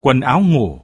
quần áo ngủ.